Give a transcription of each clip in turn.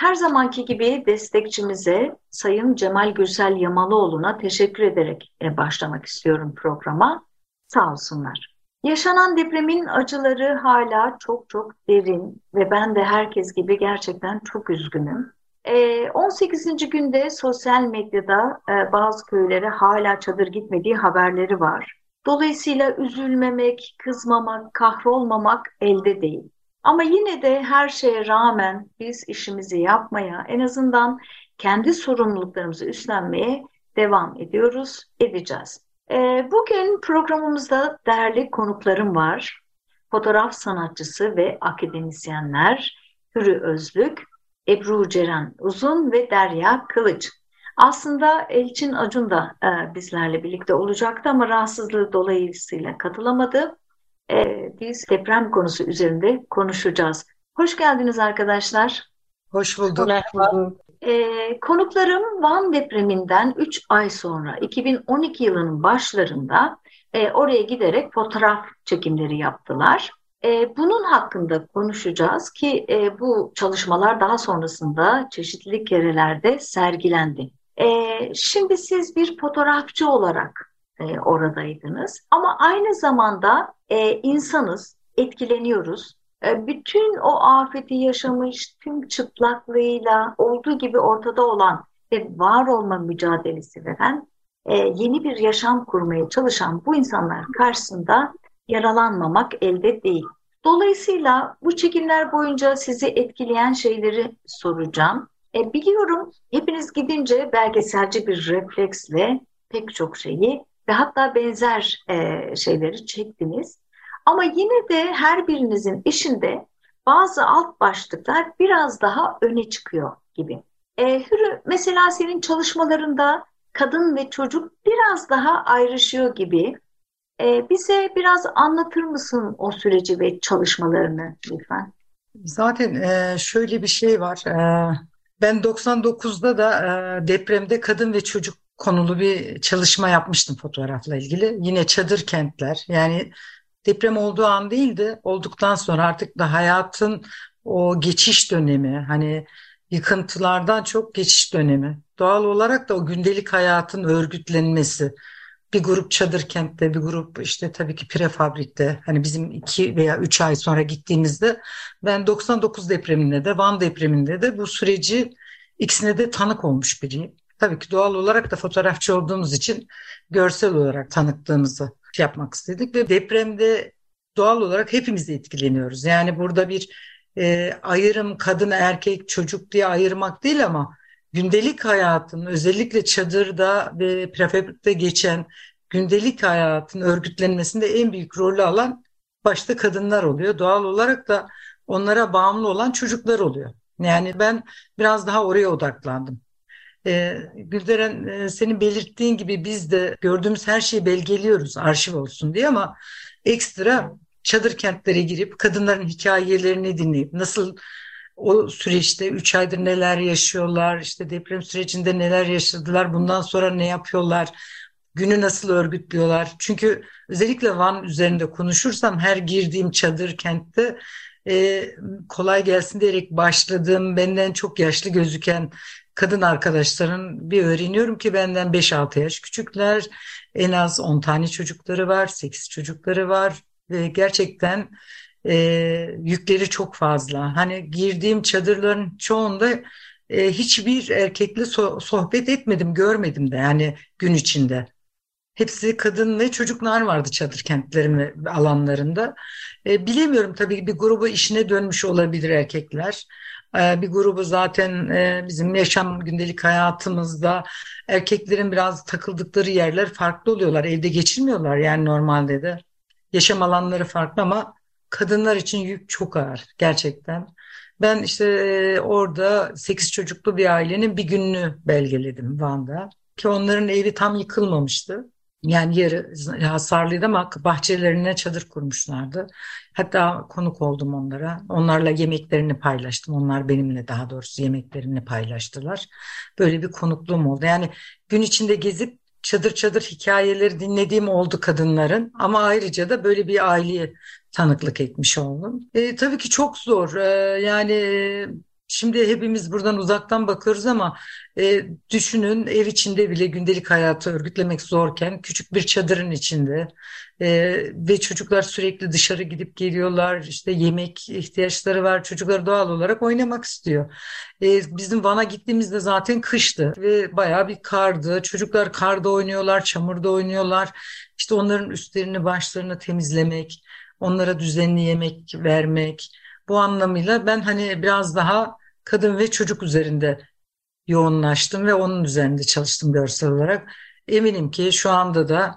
Her zamanki gibi destekçimize Sayın Cemal Gürsel Yamalıoğlu'na teşekkür ederek e, başlamak istiyorum programa. Sağ olsunlar. Yaşanan depremin acıları hala çok çok derin ve ben de herkes gibi gerçekten çok üzgünüm. 18. E, günde sosyal medyada e, bazı köylere hala çadır gitmediği haberleri var. Dolayısıyla üzülmemek, kızmamak, kahrolmamak elde değil. Ama yine de her şeye rağmen biz işimizi yapmaya, en azından kendi sorumluluklarımızı üstlenmeye devam ediyoruz, edeceğiz. Ee, bugün programımızda değerli konuklarım var. Fotoğraf sanatçısı ve akademisyenler Hürü Özlük, Ebru Ceren Uzun ve Derya Kılıç. Aslında Elçin Acun da e, bizlerle birlikte olacaktı ama rahatsızlığı dolayısıyla katılamadı. E, biz deprem konusu üzerinde konuşacağız. Hoş geldiniz arkadaşlar. Hoş bulduk. Merhaba. E, konuklarım Van depreminden 3 ay sonra 2012 yılının başlarında e, oraya giderek fotoğraf çekimleri yaptılar. E, bunun hakkında konuşacağız ki e, bu çalışmalar daha sonrasında çeşitli kerelerde sergilendi. E, şimdi siz bir fotoğrafçı olarak e, oradaydınız ama aynı zamanda e, insanız, etkileniyoruz. E, bütün o afeti yaşamış, tüm çıplaklığıyla olduğu gibi ortada olan ve var olma mücadelesi veren e, yeni bir yaşam kurmaya çalışan bu insanlar karşısında yaralanmamak elde değil. Dolayısıyla bu çekimler boyunca sizi etkileyen şeyleri soracağım. E, biliyorum hepiniz gidince belgeselci bir refleksle pek çok şeyi ve hatta benzer e, şeyleri çektiniz. Ama yine de her birinizin işinde bazı alt başlıklar biraz daha öne çıkıyor gibi. E, Hürü mesela senin çalışmalarında kadın ve çocuk biraz daha ayrışıyor gibi. E, bize biraz anlatır mısın o süreci ve çalışmalarını lütfen? Zaten e, şöyle bir şey var. E, ben 99'da da e, depremde kadın ve çocuk konulu bir çalışma yapmıştım fotoğrafla ilgili. Yine çadır kentler yani deprem olduğu an değil de olduktan sonra artık da hayatın o geçiş dönemi hani yıkıntılardan çok geçiş dönemi. Doğal olarak da o gündelik hayatın örgütlenmesi. Bir grup çadır kentte, bir grup işte tabii ki prefabrikte. Hani bizim iki veya üç ay sonra gittiğimizde ben 99 depreminde de Van depreminde de bu süreci ikisine de tanık olmuş biriyim. Tabii ki doğal olarak da fotoğrafçı olduğumuz için görsel olarak tanıklığımızı yapmak istedik ve depremde doğal olarak hepimiz etkileniyoruz. Yani burada bir e, ayrım kadın erkek çocuk diye ayırmak değil ama gündelik hayatın özellikle çadırda ve prefablikte geçen gündelik hayatın örgütlenmesinde en büyük rolü alan başta kadınlar oluyor. Doğal olarak da onlara bağımlı olan çocuklar oluyor. Yani ben biraz daha oraya odaklandım. Ee, Gülderen e, senin belirttiğin gibi biz de gördüğümüz her şeyi belgeliyoruz arşiv olsun diye ama ekstra çadır kentlere girip kadınların hikayelerini dinleyip nasıl o süreçte 3 aydır neler yaşıyorlar, işte deprem sürecinde neler yaşadılar, bundan sonra ne yapıyorlar, günü nasıl örgütlüyorlar. Çünkü özellikle Van üzerinde konuşursam her girdiğim çadır kentte e, kolay gelsin diyerek başladığım benden çok yaşlı gözüken kadın arkadaşların bir öğreniyorum ki benden 5-6 yaş küçükler. En az 10 tane çocukları var, 8 çocukları var ve gerçekten e, yükleri çok fazla. Hani girdiğim çadırların çoğunda e, hiçbir erkekle so sohbet etmedim, görmedim de yani gün içinde. Hepsi kadın ve çocuklar vardı çadır kentlerin alanlarında. E, bilemiyorum tabii bir grubu işine dönmüş olabilir erkekler. E, bir grubu zaten e, bizim yaşam gündelik hayatımızda erkeklerin biraz takıldıkları yerler farklı oluyorlar. Evde geçirmiyorlar yani normalde de. Yaşam alanları farklı ama kadınlar için yük çok ağır gerçekten. Ben işte e, orada 8 çocuklu bir ailenin bir gününü belgeledim Van'da. Ki onların evi tam yıkılmamıştı. Yani yarı hasarlıydı ama bahçelerine çadır kurmuşlardı. Hatta konuk oldum onlara. Onlarla yemeklerini paylaştım. Onlar benimle daha doğrusu yemeklerini paylaştılar. Böyle bir konukluğum oldu. Yani gün içinde gezip çadır çadır hikayeleri dinlediğim oldu kadınların. Ama ayrıca da böyle bir aileye tanıklık etmiş oldum. E, tabii ki çok zor. E, yani Şimdi hepimiz buradan uzaktan bakıyoruz ama e, düşünün ev içinde bile gündelik hayatı örgütlemek zorken küçük bir çadırın içinde e, ve çocuklar sürekli dışarı gidip geliyorlar işte yemek ihtiyaçları var çocuklar doğal olarak oynamak istiyor. E, bizim Van'a gittiğimizde zaten kıştı ve bayağı bir kardı. Çocuklar karda oynuyorlar çamurda oynuyorlar. İşte onların üstlerini başlarını temizlemek onlara düzenli yemek vermek. Bu anlamıyla ben hani biraz daha kadın ve çocuk üzerinde yoğunlaştım ve onun üzerinde çalıştım görsel olarak. Eminim ki şu anda da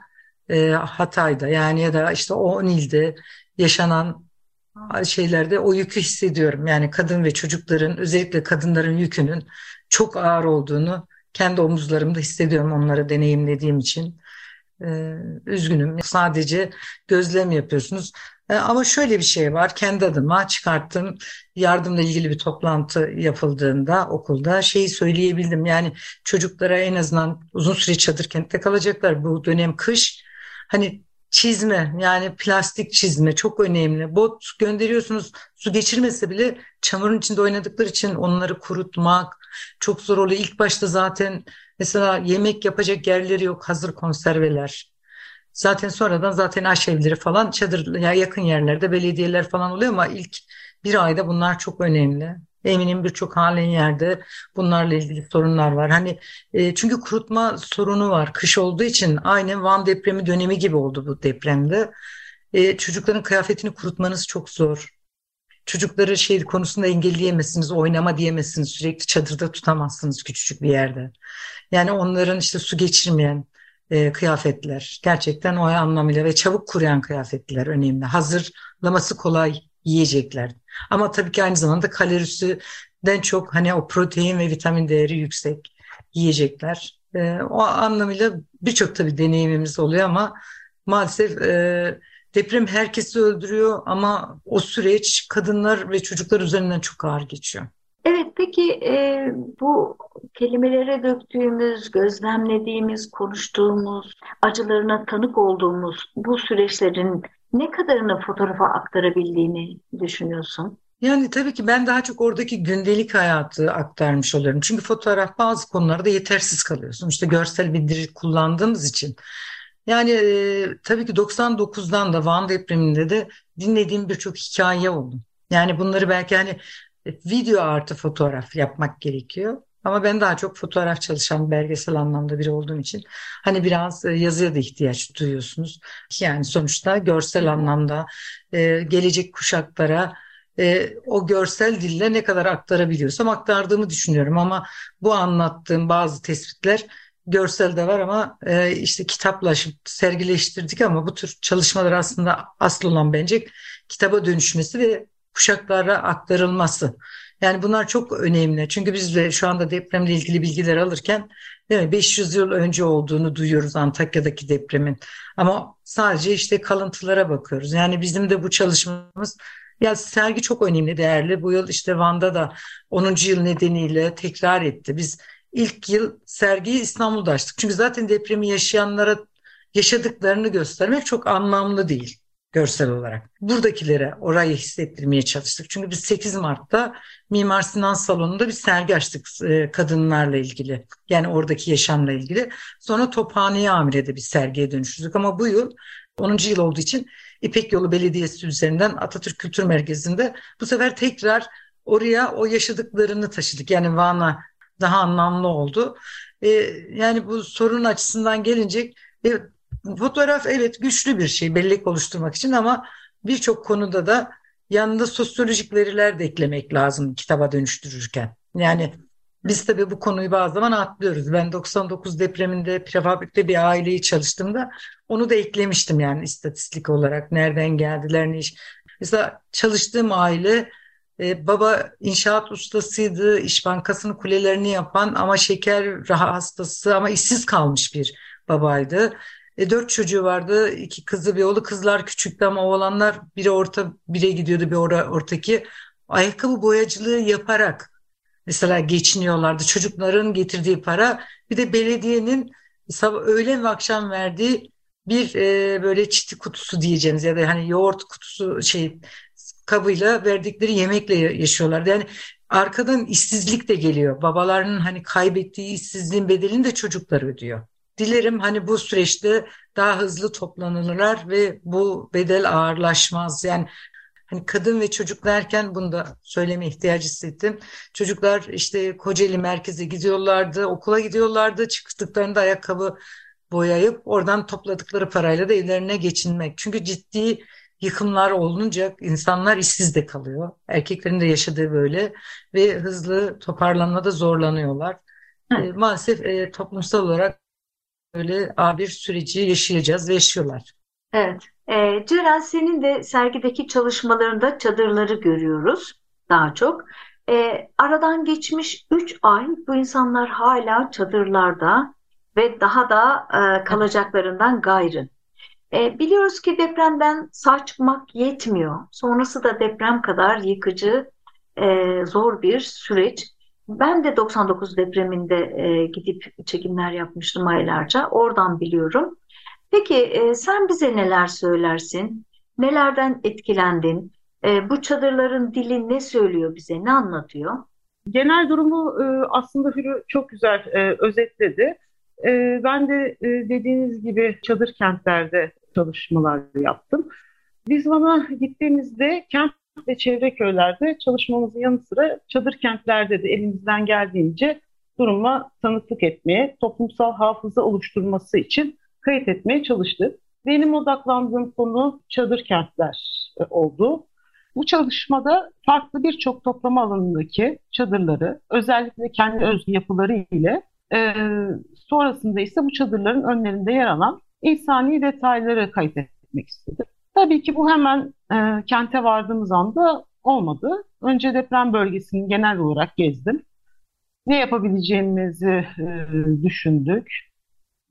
e, Hatay'da yani ya da işte o ilde yaşanan şeylerde o yükü hissediyorum. Yani kadın ve çocukların özellikle kadınların yükünün çok ağır olduğunu kendi omuzlarımda hissediyorum onları deneyimlediğim için. Ee, üzgünüm. Sadece gözlem yapıyorsunuz. Ee, ama şöyle bir şey var. Kendi adıma çıkarttım. Yardımla ilgili bir toplantı yapıldığında okulda şeyi söyleyebildim. Yani çocuklara en azından uzun süre çadır kentte kalacaklar. Bu dönem kış. Hani çizme yani plastik çizme çok önemli. Bot gönderiyorsunuz su geçirmese bile çamurun içinde oynadıkları için onları kurutmak çok zor oluyor. İlk başta zaten mesela yemek yapacak yerleri yok hazır konserveler. Zaten sonradan zaten aşevleri falan çadır ya yakın yerlerde belediyeler falan oluyor ama ilk bir ayda bunlar çok önemli. Eminim birçok halen yerde bunlarla ilgili sorunlar var. Hani e, çünkü kurutma sorunu var. Kış olduğu için aynı Van depremi dönemi gibi oldu bu depremde. E, çocukların kıyafetini kurutmanız çok zor. Çocukları şey konusunda engelleyemezsiniz, oynama diyemezsiniz, sürekli çadırda tutamazsınız küçücük bir yerde. Yani onların işte su geçirmeyen e, kıyafetler gerçekten o anlamıyla ve çabuk kuruyan kıyafetler önemli. Hazırlaması kolay yiyecekler. Ama tabii ki aynı zamanda kalorisinden çok hani o protein ve vitamin değeri yüksek yiyecekler. E, o anlamıyla birçok tabii deneyimimiz oluyor ama maalesef e, deprem herkesi öldürüyor ama o süreç kadınlar ve çocuklar üzerinden çok ağır geçiyor. Evet, peki e, bu kelimelere döktüğümüz, gözlemlediğimiz, konuştuğumuz, acılarına tanık olduğumuz bu süreçlerin ne kadarını fotoğrafa aktarabildiğini düşünüyorsun? Yani tabii ki ben daha çok oradaki gündelik hayatı aktarmış oluyorum. Çünkü fotoğraf bazı konularda yetersiz kalıyorsun. İşte görsel bildiri kullandığımız için. Yani e, tabii ki 99'dan da Van depreminde de dinlediğim birçok hikaye oldu. Yani bunları belki hani video artı fotoğraf yapmak gerekiyor. Ama ben daha çok fotoğraf çalışan belgesel anlamda biri olduğum için hani biraz e, yazıya da ihtiyaç duyuyorsunuz. Yani sonuçta görsel anlamda e, gelecek kuşaklara e, o görsel dille ne kadar aktarabiliyorsam aktardığımı düşünüyorum. Ama bu anlattığım bazı tespitler görsel de var ama işte kitaplaşıp sergileştirdik ama bu tür çalışmalar aslında asıl olan bence kitaba dönüşmesi ve kuşaklara aktarılması. Yani bunlar çok önemli. Çünkü biz de şu anda depremle ilgili bilgiler alırken değil mi, 500 yıl önce olduğunu duyuyoruz Antakya'daki depremin. Ama sadece işte kalıntılara bakıyoruz. Yani bizim de bu çalışmamız ya sergi çok önemli, değerli. Bu yıl işte Van'da da 10. yıl nedeniyle tekrar etti. Biz ilk yıl sergiyi İstanbul'da açtık. Çünkü zaten depremi yaşayanlara yaşadıklarını göstermek çok anlamlı değil görsel olarak. Buradakilere orayı hissettirmeye çalıştık. Çünkü biz 8 Mart'ta Mimar Sinan Salonu'nda bir sergi açtık e, kadınlarla ilgili. Yani oradaki yaşamla ilgili. Sonra Tophane'ye Amire'de bir sergiye dönüştürdük. Ama bu yıl 10. yıl olduğu için İpek Yolu Belediyesi üzerinden Atatürk Kültür Merkezi'nde bu sefer tekrar oraya o yaşadıklarını taşıdık. Yani Van'a daha anlamlı oldu. Ee, yani bu sorun açısından gelince e, Fotoğraf evet güçlü bir şey bellek oluşturmak için ama birçok konuda da yanında sosyolojik veriler de eklemek lazım kitaba dönüştürürken. Yani biz tabii bu konuyu bazı zaman atlıyoruz. Ben 99 depreminde prefabrikte bir aileyi çalıştığımda onu da eklemiştim yani istatistik olarak. Nereden geldiler, ne iş. Mesela çalıştığım aile E, baba inşaat ustasıydı, İş Bankası'nın kulelerini yapan ama şeker hastası ama işsiz kalmış bir babaydı. E, dört çocuğu vardı, iki kızı bir oğlu. Kızlar küçüktü ama oğlanlar biri orta, bire gidiyordu bir ora, ortaki. Ayakkabı boyacılığı yaparak mesela geçiniyorlardı. Çocukların getirdiği para bir de belediyenin sabah, öğlen ve akşam verdiği bir e, böyle çiti kutusu diyeceğimiz ya da hani yoğurt kutusu şey kabıyla verdikleri yemekle yaşıyorlar. Yani arkadan işsizlik de geliyor. Babalarının hani kaybettiği işsizliğin bedelini de çocuklar ödüyor. Dilerim hani bu süreçte daha hızlı toplanırlar ve bu bedel ağırlaşmaz. Yani hani kadın ve çocuk derken bunu da söyleme ihtiyacı hissettim. Çocuklar işte Kocaeli merkeze gidiyorlardı, okula gidiyorlardı. Çıktıklarında ayakkabı boyayıp oradan topladıkları parayla da evlerine geçinmek. Çünkü ciddi yıkımlar olunca insanlar işsiz de kalıyor. Erkeklerin de yaşadığı böyle ve hızlı toparlanmada zorlanıyorlar. E, maalesef e, toplumsal olarak böyle ağır bir süreci yaşayacağız ve yaşıyorlar. Evet. E, Ceren senin de sergideki çalışmalarında çadırları görüyoruz daha çok. E, aradan geçmiş 3 ay bu insanlar hala çadırlarda ve daha da e, kalacaklarından gayrı. E, biliyoruz ki depremden sağ çıkmak yetmiyor. Sonrası da deprem kadar yıkıcı, e, zor bir süreç. Ben de 99 depreminde e, gidip çekimler yapmıştım aylarca. Oradan biliyorum. Peki e, sen bize neler söylersin? Nelerden etkilendin? E, bu çadırların dili ne söylüyor bize? Ne anlatıyor? Genel durumu e, aslında Hürü çok güzel e, özetledi. E, ben de e, dediğiniz gibi çadır kentlerde çalışmalar yaptım. Biz Van'a gittiğimizde kent ve çevre köylerde çalışmamızın yanı sıra çadır kentlerde de elimizden geldiğince duruma tanıklık etmeye, toplumsal hafıza oluşturması için kayıt etmeye çalıştık. Benim odaklandığım konu çadır kentler e, oldu. Bu çalışmada farklı birçok toplama alanındaki çadırları, özellikle kendi özgü yapıları ile e, sonrasında ise bu çadırların önlerinde yer alan insani detayları kayıt etmek istedim. Tabii ki bu hemen e, kente vardığımız anda olmadı. Önce deprem bölgesini genel olarak gezdim. Ne yapabileceğimizi e, düşündük.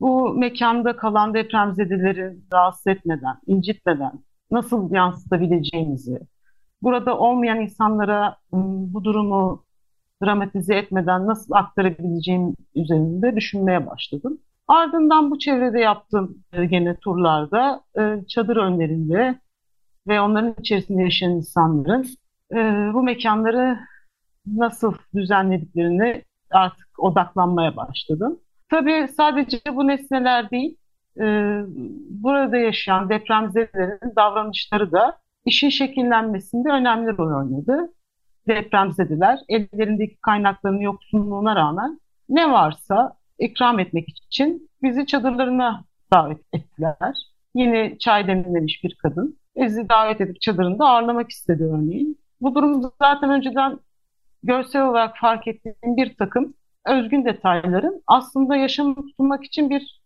Bu mekanda kalan depremzedeleri rahatsız etmeden, incitmeden nasıl yansıtabileceğimizi, burada olmayan insanlara bu durumu dramatize etmeden nasıl aktarabileceğim üzerinde düşünmeye başladım. Ardından bu çevrede yaptığım e, gene turlarda e, çadır önlerinde ve onların içerisinde yaşayan insanların e, bu mekanları nasıl düzenlediklerini artık odaklanmaya başladım. Tabii sadece bu nesneler değil, burada yaşayan depremzedelerin davranışları da işin şekillenmesinde önemli rol oynadı. Depremzedeler ellerindeki kaynakların yoksunluğuna rağmen ne varsa ikram etmek için bizi çadırlarına davet ettiler. Yine çay demlemiş bir kadın. Bizi davet edip çadırında ağırlamak istedi örneğin. Bu durum zaten önceden görsel olarak fark ettiğim bir takım özgün detayların aslında yaşamı tutunmak için bir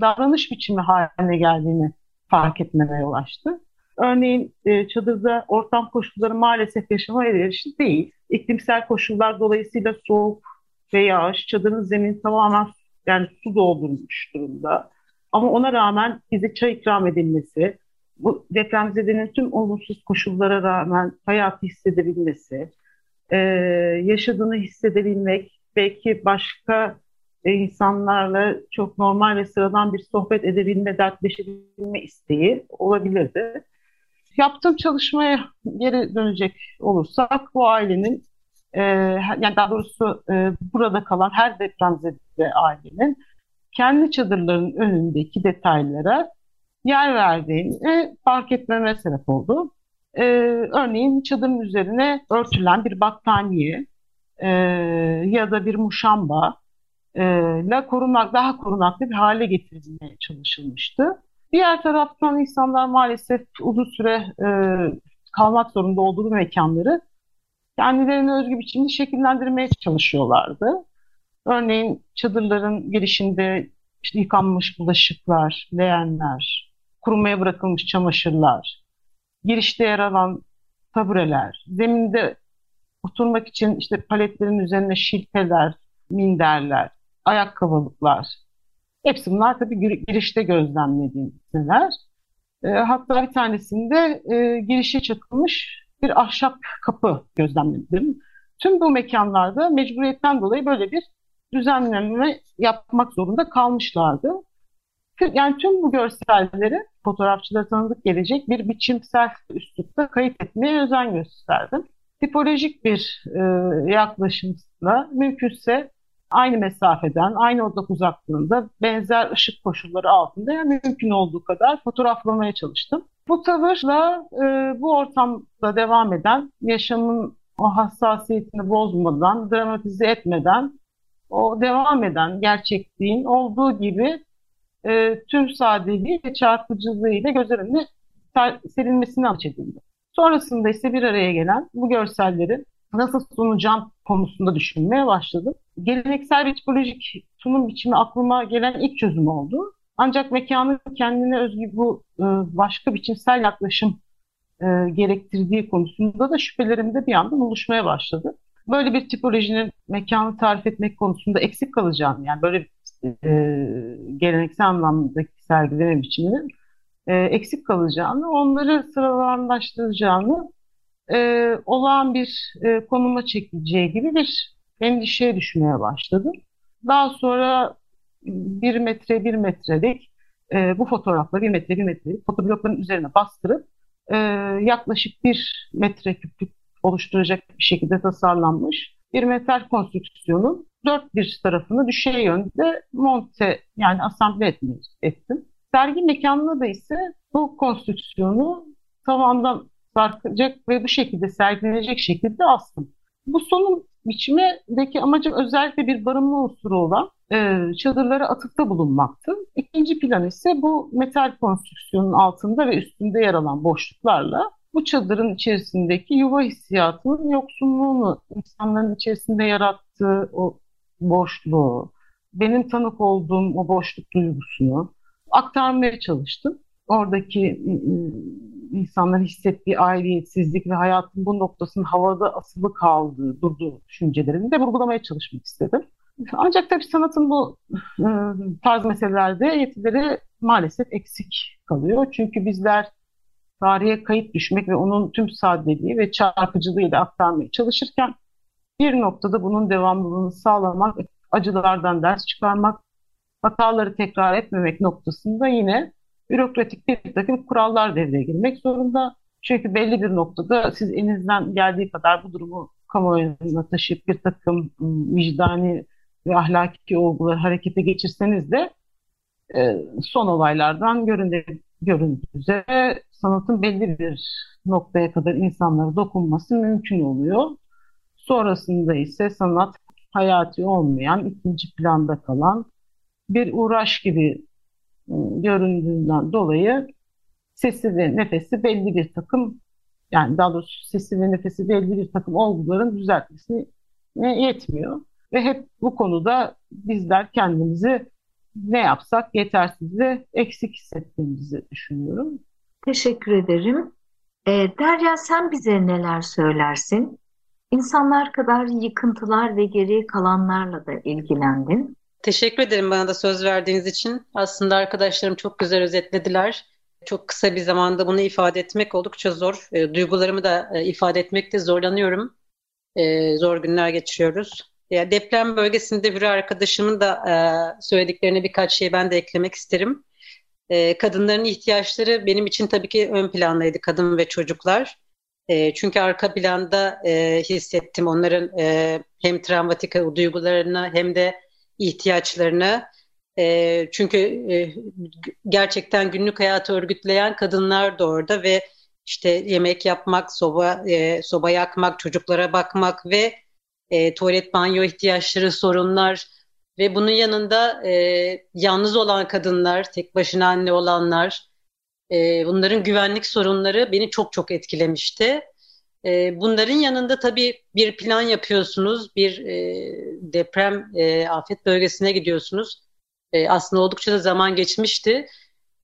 davranış biçimi haline geldiğini fark etmeme yol açtı. Örneğin e, çadırda ortam koşulları maalesef yaşama elverişli değil. İklimsel koşullar dolayısıyla soğuk ve yağış, çadırın zemini tamamen yani su doldurmuş durumda. Ama ona rağmen bize çay ikram edilmesi, bu depremzedenin tüm olumsuz koşullara rağmen hayatı hissedebilmesi, e, yaşadığını hissedebilmek, belki başka e, insanlarla çok normal ve sıradan bir sohbet edebilme, dertleşebilme isteği olabilirdi. Yaptığım çalışmaya geri dönecek olursak bu ailenin e, yani daha doğrusu e, burada kalan her depremzede ailenin kendi çadırların önündeki detaylara yer verdiğini fark etmeme sebep oldu. E, örneğin çadırın üzerine örtülen bir battaniye e, ya da bir muşamba e, la korunak, daha korunaklı bir hale getirilmeye çalışılmıştı. Diğer taraftan insanlar maalesef uzun süre e, kalmak zorunda olduğu mekanları kendilerine özgü biçimde şekillendirmeye çalışıyorlardı. Örneğin çadırların girişinde işte yıkanmış bulaşıklar, leğenler, kurumaya bırakılmış çamaşırlar, girişte yer alan tabureler, zeminde oturmak için işte paletlerin üzerine şilteler, minderler, ayakkabılıklar. Hepsi bunlar tabii girişte gözlemlediğim neler. E, hatta bir tanesinde e, girişe çakılmış bir ahşap kapı gözlemledim. Tüm bu mekanlarda mecburiyetten dolayı böyle bir düzenleme yapmak zorunda kalmışlardı. Yani tüm bu görselleri fotoğrafçılara tanıdık gelecek bir biçimsel üslupta kayıt etmeye özen gösterdim. Tipolojik bir e, yaklaşımla mümkünse aynı mesafeden, aynı odak uzaklığında benzer ışık koşulları altında yani mümkün olduğu kadar fotoğraflamaya çalıştım. Bu tavırla e, bu ortamda devam eden, yaşamın o hassasiyetini bozmadan, dramatize etmeden, o devam eden gerçekliğin olduğu gibi e, tüm sadeliği ve çarpıcılığıyla göz önüne serilmesini amaç edildi. Sonrasında ise bir araya gelen bu görselleri nasıl sunacağım konusunda düşünmeye başladım. Geleneksel bir tipolojik sunum biçimi aklıma gelen ilk çözüm oldu. Ancak mekanın kendine özgü bu e, başka biçimsel yaklaşım e, gerektirdiği konusunda da şüphelerim de bir yandan oluşmaya başladı. Böyle bir tipolojinin mekanı tarif etmek konusunda eksik kalacağını, yani böyle e, geleneksel anlamdaki sergileme biçiminin e, eksik kalacağını, onları sıralanlaştıracağını e, olağan bir e, konuma çekileceği gibi bir endişeye düşmeye başladım. Daha sonra bir metre bir metrelik e, bu fotoğrafları bir metre bir metrelik fotoblokların üzerine bastırıp e, yaklaşık bir metre küplük oluşturacak bir şekilde tasarlanmış bir metal konstrüksiyonun dört bir tarafını düşey yönde monte yani asamble etmeyi ettim. Sergi mekanına da ise bu konstrüksiyonu tavandan sarkacak ve bu şekilde sergilenecek şekilde astım. Bu sonun biçimdeki amacım özellikle bir barınma unsuru olan e, çadırlara atıkta bulunmaktı. İkinci plan ise bu metal konstrüksiyonun altında ve üstünde yer alan boşluklarla bu çadırın içerisindeki yuva hissiyatının yoksunluğunu, insanların içerisinde yarattığı o boşluğu, benim tanık olduğum o boşluk duygusunu aktarmaya çalıştım. Oradaki insanların hissettiği aidiyetsizlik ve hayatın bu noktasının havada asılı kaldığı, durduğu düşüncelerini de vurgulamaya çalışmak istedim. Ancak tabii sanatın bu tarz meselelerde yetileri maalesef eksik kalıyor. Çünkü bizler tarihe kayıt düşmek ve onun tüm sadeliği ve çarpıcılığıyla aktarmaya çalışırken bir noktada bunun devamlılığını sağlamak, acılardan ders çıkarmak, hataları tekrar etmemek noktasında yine bürokratik bir takım kurallar devreye girmek zorunda. Çünkü belli bir noktada siz elinizden geldiği kadar bu durumu kamuoyuna taşıyıp bir takım ıı, vicdani ve ahlaki olguları harekete geçirseniz de e, son olaylardan göründüğü, göründüğü üzere sanatın belli bir noktaya kadar insanlara dokunması mümkün oluyor. Sonrasında ise sanat hayati olmayan, ikinci planda kalan bir uğraş gibi ıı, göründüğünden dolayı sesi ve nefesi belli bir takım yani daha doğrusu sesi ve nefesi belli bir takım olguların düzeltmesine yetmiyor. Ve hep bu konuda bizler kendimizi ne yapsak yetersiz ve eksik hissettiğimizi düşünüyorum. Teşekkür ederim. E, Derya sen bize neler söylersin? İnsanlar kadar yıkıntılar ve geriye kalanlarla da ilgilendin. Teşekkür ederim bana da söz verdiğiniz için. Aslında arkadaşlarım çok güzel özetlediler. Çok kısa bir zamanda bunu ifade etmek oldukça zor. E, duygularımı da e, ifade etmekte zorlanıyorum. E, zor günler geçiriyoruz. Ya deprem bölgesinde bir arkadaşımın da e, söylediklerine birkaç şey ben de eklemek isterim. E, kadınların ihtiyaçları benim için tabii ki ön plandaydı kadın ve çocuklar. E, çünkü arka planda e, hissettim onların e, hem travmatik duygularını hem de ihtiyaçlarını. E, çünkü e, gerçekten günlük hayatı örgütleyen kadınlar da orada ve işte yemek yapmak, soba e, soba yakmak, çocuklara bakmak ve e, tuvalet banyo ihtiyaçları, sorunlar ve bunun yanında e, yalnız olan kadınlar, tek başına anne olanlar, e, bunların güvenlik sorunları beni çok çok etkilemişti. E, bunların yanında tabii bir plan yapıyorsunuz, bir e, deprem e, afet bölgesine gidiyorsunuz. E, aslında oldukça da zaman geçmişti.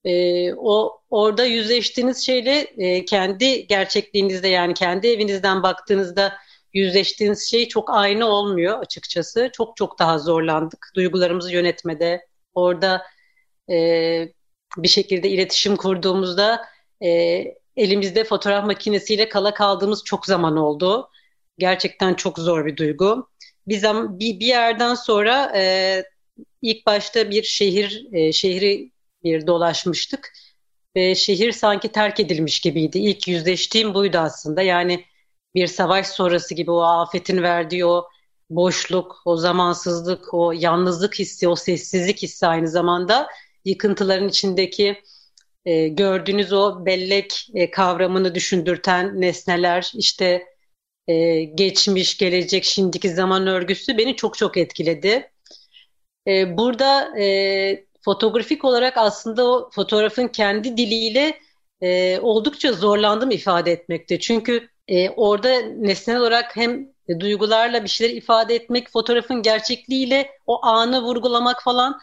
E, o orada yüzleştiğiniz şeyle e, kendi gerçekliğinizde yani kendi evinizden baktığınızda yüzleştiğiniz şey çok aynı olmuyor açıkçası. Çok çok daha zorlandık duygularımızı yönetmede. Orada e, bir şekilde iletişim kurduğumuzda e, elimizde fotoğraf makinesiyle kala kaldığımız çok zaman oldu. Gerçekten çok zor bir duygu. Bir, bir, bir yerden sonra e, ilk başta bir şehir e, şehri bir dolaşmıştık ve şehir sanki terk edilmiş gibiydi. İlk yüzleştiğim buydu aslında. Yani bir savaş sonrası gibi o afetin verdiği o boşluk, o zamansızlık, o yalnızlık hissi, o sessizlik hissi aynı zamanda yıkıntıların içindeki e, gördüğünüz o bellek e, kavramını düşündürten nesneler, işte e, geçmiş, gelecek, şimdiki zaman örgüsü beni çok çok etkiledi. E, burada e, fotoğrafik olarak aslında o fotoğrafın kendi diliyle e, oldukça zorlandım ifade etmekte. Çünkü e, orada nesnel olarak hem duygularla bir şeyler ifade etmek, fotoğrafın gerçekliğiyle o anı vurgulamak falan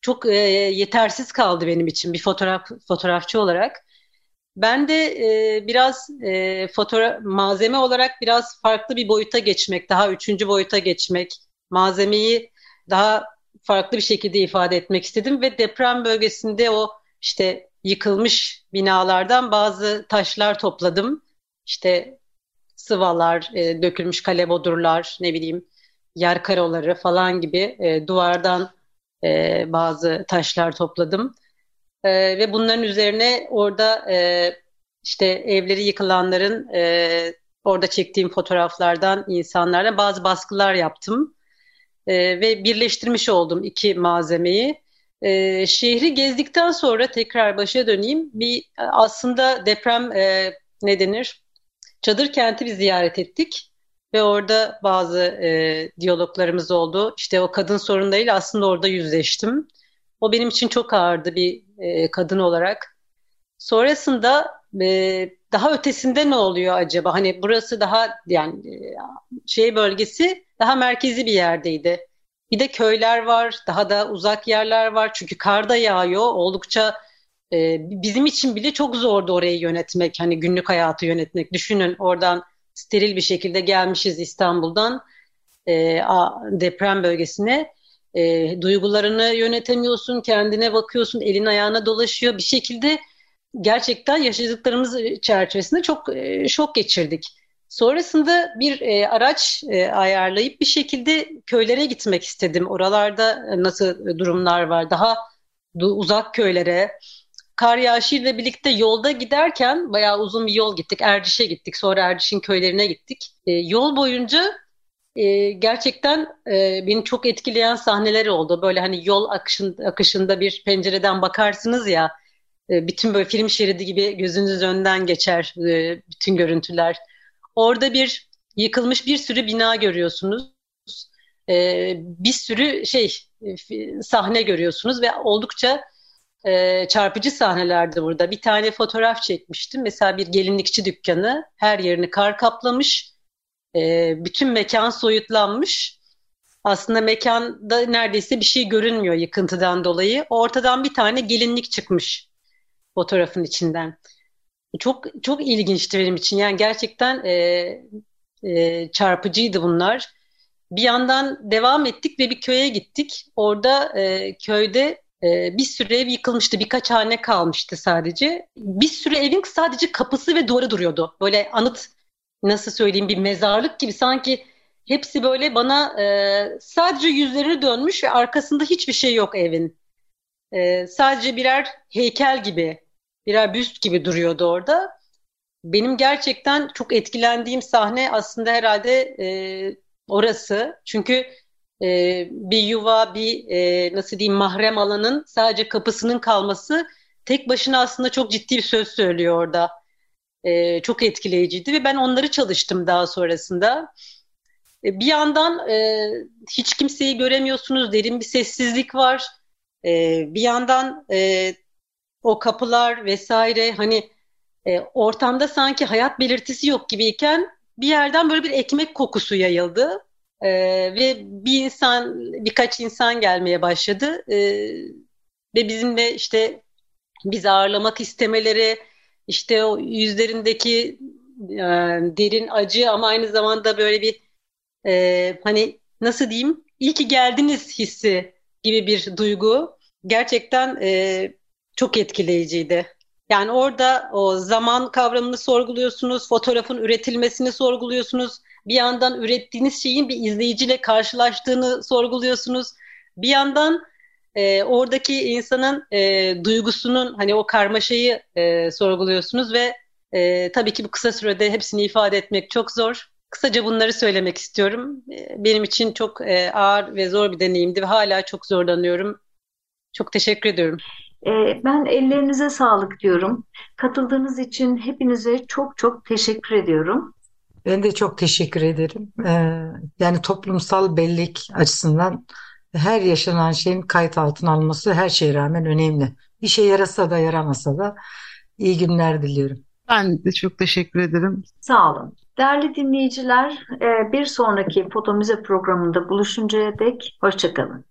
çok e, yetersiz kaldı benim için bir fotoğraf fotoğrafçı olarak. Ben de e, biraz e, fotoğraf malzeme olarak biraz farklı bir boyuta geçmek, daha üçüncü boyuta geçmek, malzemeyi daha farklı bir şekilde ifade etmek istedim ve deprem bölgesinde o işte yıkılmış binalardan bazı taşlar topladım. İşte sıvalar, e, dökülmüş kale bodurlar, ne bileyim yer karoları falan gibi e, duvardan e, bazı taşlar topladım. E, ve bunların üzerine orada e, işte evleri yıkılanların e, orada çektiğim fotoğraflardan insanlarla bazı baskılar yaptım. E, ve birleştirmiş oldum iki malzemeyi. E, şehri gezdikten sonra tekrar başa döneyim. Bir aslında deprem e, ne denir? Çadır kenti bir ziyaret ettik ve orada bazı e, diyaloglarımız oldu. İşte o kadın sorunlarıyla aslında orada yüzleştim. O benim için çok ağırdı bir e, kadın olarak. Sonrasında e, daha ötesinde ne oluyor acaba? Hani burası daha yani e, şey bölgesi daha merkezi bir yerdeydi. Bir de köyler var, daha da uzak yerler var. Çünkü kar da yağıyor. Oldukça e, bizim için bile çok zordu orayı yönetmek. Hani günlük hayatı yönetmek. Düşünün oradan steril bir şekilde gelmişiz İstanbul'dan e, deprem bölgesine. E, duygularını yönetemiyorsun, kendine bakıyorsun, elin ayağına dolaşıyor. Bir şekilde gerçekten yaşadıklarımız çerçevesinde çok e, şok geçirdik. Sonrasında bir e, araç e, ayarlayıp bir şekilde köylere gitmek istedim. Oralarda nasıl durumlar var? Daha uzak köylere. Kar yağışıyla birlikte yolda giderken bayağı uzun bir yol gittik. Erdiş'e gittik. Sonra Erdiş'in köylerine gittik. E, yol boyunca e, gerçekten e, beni çok etkileyen sahneler oldu. Böyle hani yol akışın, akışında bir pencereden bakarsınız ya e, bütün böyle film şeridi gibi gözünüz önden geçer e, bütün görüntüler. Orada bir yıkılmış bir sürü bina görüyorsunuz. E, bir sürü şey sahne görüyorsunuz ve oldukça çarpıcı sahnelerdi burada. Bir tane fotoğraf çekmiştim. Mesela bir gelinlikçi dükkanı her yerini kar kaplamış. bütün mekan soyutlanmış. Aslında mekanda neredeyse bir şey görünmüyor yıkıntıdan dolayı. Ortadan bir tane gelinlik çıkmış fotoğrafın içinden. Çok çok ilginçti benim için. Yani gerçekten e, e, çarpıcıydı bunlar. Bir yandan devam ettik ve bir köye gittik. Orada e, köyde e, bir süre ev yıkılmıştı. Birkaç hane kalmıştı sadece. Bir sürü evin sadece kapısı ve duvarı duruyordu. Böyle anıt nasıl söyleyeyim bir mezarlık gibi sanki hepsi böyle bana e, sadece yüzlerini dönmüş ve arkasında hiçbir şey yok evin. E, sadece birer heykel gibi birer büst gibi duruyordu orada. Benim gerçekten çok etkilendiğim sahne aslında herhalde e, orası. Çünkü e, bir yuva, bir e, nasıl diyeyim mahrem alanın sadece kapısının kalması tek başına aslında çok ciddi bir söz söylüyor orada. E, çok etkileyiciydi ve ben onları çalıştım daha sonrasında. E, bir yandan e, hiç kimseyi göremiyorsunuz, derin bir sessizlik var. E, bir yandan e, o kapılar vesaire hani e, ortamda sanki hayat belirtisi yok gibiyken bir yerden böyle bir ekmek kokusu yayıldı. E, ve bir insan, birkaç insan gelmeye başladı. E, ve bizimle işte bizi ağırlamak istemeleri, işte o yüzlerindeki e, derin acı ama aynı zamanda böyle bir e, hani nasıl diyeyim iyi ki geldiniz hissi gibi bir duygu gerçekten e, çok etkileyiciydi. Yani orada o zaman kavramını sorguluyorsunuz, fotoğrafın üretilmesini sorguluyorsunuz. Bir yandan ürettiğiniz şeyin bir izleyiciyle karşılaştığını sorguluyorsunuz. Bir yandan e, oradaki insanın e, duygusunun hani o karmaşayı e, sorguluyorsunuz ve e, tabii ki bu kısa sürede hepsini ifade etmek çok zor. Kısaca bunları söylemek istiyorum. E, benim için çok e, ağır ve zor bir deneyimdi ve hala çok zorlanıyorum. Çok teşekkür ediyorum. E, ben ellerinize sağlık diyorum. Katıldığınız için hepinize çok çok teşekkür ediyorum. Ben de çok teşekkür ederim. Ee, yani toplumsal bellik açısından her yaşanan şeyin kayıt altına alınması her şeye rağmen önemli. Bir şey yarasa da yaramasa da iyi günler diliyorum. Ben de çok teşekkür ederim. Sağ olun. Değerli dinleyiciler, bir sonraki Foto Müze programında buluşuncaya dek hoşçakalın.